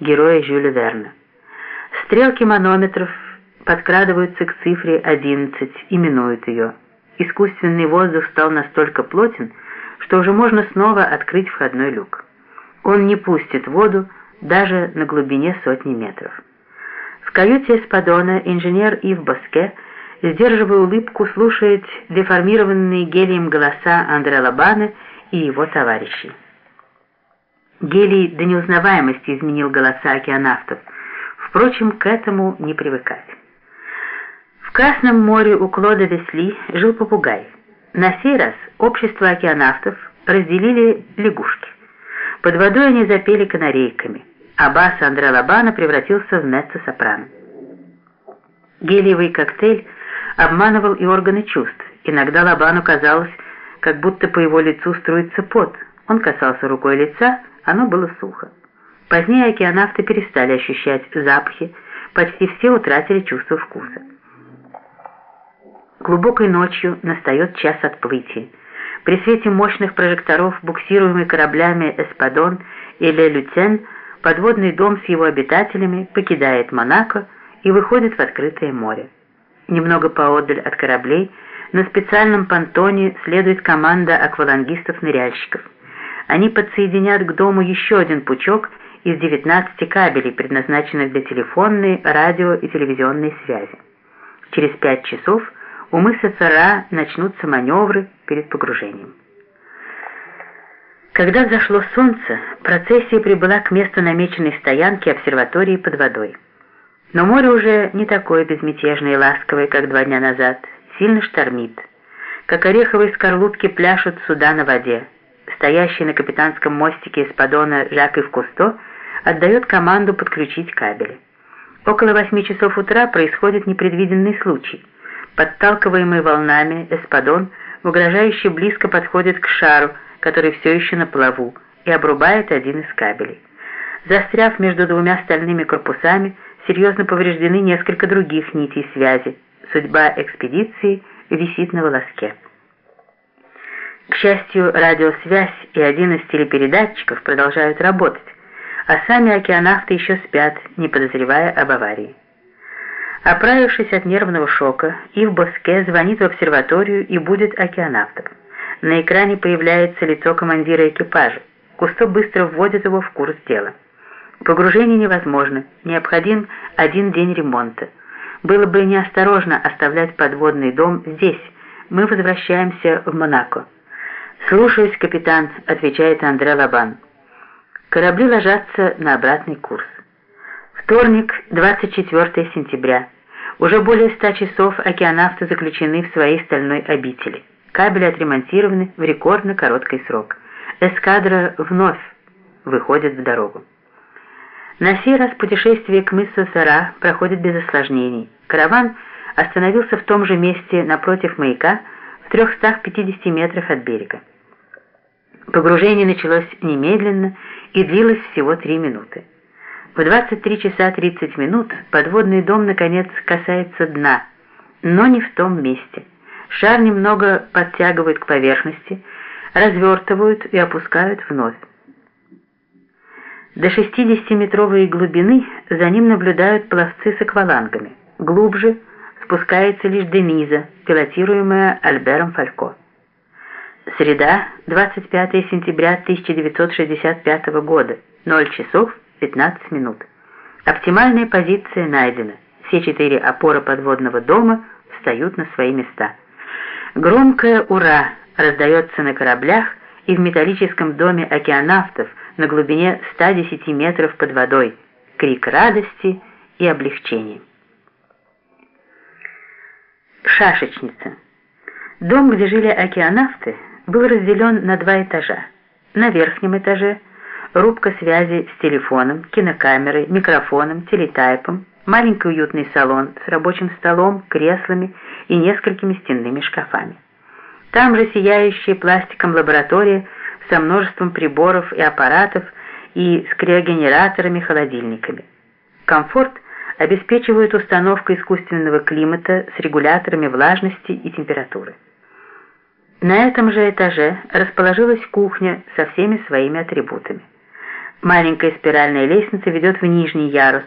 героя Жюля Верна. Стрелки манометров подкрадываются к цифре 11 и минуют ее. Искусственный воздух стал настолько плотен, что уже можно снова открыть входной люк. Он не пустит воду даже на глубине сотни метров. В каюте Эспадона инженер Ив Боске, сдерживая улыбку, слушает деформированные гелием голоса Андре Лабана и его товарищей. Гелий до неузнаваемости изменил голоса океанавтов, впрочем, к этому не привыкать. В Красном море у Клода Весли жил попугай. На сей раз общество океанавтов разделили лягушки. Под водой они запели канарейками, а бас Андре Лабана превратился в меццо-сопрано. Гелиевый коктейль обманывал и органы чувств. Иногда Лабану казалось, как будто по его лицу струится пот. Он касался рукой лица, оно было сухо. Позднее океанавты перестали ощущать запахи, почти все утратили чувство вкуса. Глубокой ночью настает час отплытия. При свете мощных прожекторов, буксируемый кораблями «Эспадон» и «Ле Лютен», подводный дом с его обитателями покидает Монако и выходит в открытое море. Немного поодаль от кораблей на специальном понтоне следует команда аквалангистов-ныряльщиков. Они подсоединят к дому еще один пучок из 19 кабелей, предназначенных для телефонной, радио и телевизионной связи. Через пять часов у мыса Цара начнутся маневры перед погружением. Когда взошло солнце, процессия прибыла к месту намеченной стоянки обсерватории под водой. Но море уже не такое безмятежное и ласковое, как два дня назад, сильно штормит. Как ореховые скорлупки пляшут суда на воде. Стоящий на капитанском мостике из поддона Жак Ив Кусто отдает команду подключить кабели. Около восьми часов утра происходит непредвиденный случай. Подталкиваемый волнами, эспадон угрожающе близко подходит к шару, который все еще на плаву, и обрубает один из кабелей. Застряв между двумя стальными корпусами, серьезно повреждены несколько других нитей связи. Судьба экспедиции висит на волоске. К счастью, радиосвязь и один из телепередатчиков продолжают работать, а сами океанавты еще спят, не подозревая об аварии. Оправившись от нервного шока, Ив Боске звонит в обсерваторию и будет океанавтов. На экране появляется лицо командира экипажа. Кусто быстро вводит его в курс дела. Погружение невозможно, необходим один день ремонта. Было бы неосторожно оставлять подводный дом здесь. Мы возвращаемся в Монако. «Слушаюсь, капитан», — отвечает Андре Лабан. Корабли ложатся на обратный курс. Вторник, 24 сентября. Уже более ста часов океанавты заключены в своей стальной обители. Кабели отремонтированы в рекордно короткий срок. Эскадра вновь выходит в дорогу. На сей раз путешествие к мысу Сара проходит без осложнений. Караван остановился в том же месте напротив маяка в 350 метрах от берега. Погружение началось немедленно и длилось всего 3 минуты. В 23 часа 30 минут подводный дом наконец касается дна, но не в том месте. Шар немного подтягивают к поверхности, развертывают и опускают вновь. До 60-метровой глубины за ним наблюдают пловцы с аквалангами. Глубже спускается лишь Дениза, пилотируемая Альбером Фалько. Среда, 25 сентября 1965 года, 0 часов 15 минут. Оптимальная позиция найдена. Все четыре опоры подводного дома встают на свои места. Громкое «Ура!» раздается на кораблях и в металлическом доме океанавтов – на глубине 110 метров под водой, крик радости и облегчения. Шашечница. Дом, где жили океанавты, был разделен на два этажа. На верхнем этаже рубка связи с телефоном, кинокамерой, микрофоном, телетайпом, маленький уютный салон с рабочим столом, креслами и несколькими стенными шкафами. Там же сияющая пластиком лаборатория со множеством приборов и аппаратов и с криогенераторами-холодильниками. Комфорт обеспечивает установка искусственного климата с регуляторами влажности и температуры. На этом же этаже расположилась кухня со всеми своими атрибутами. Маленькая спиральная лестница ведет в нижний ярус,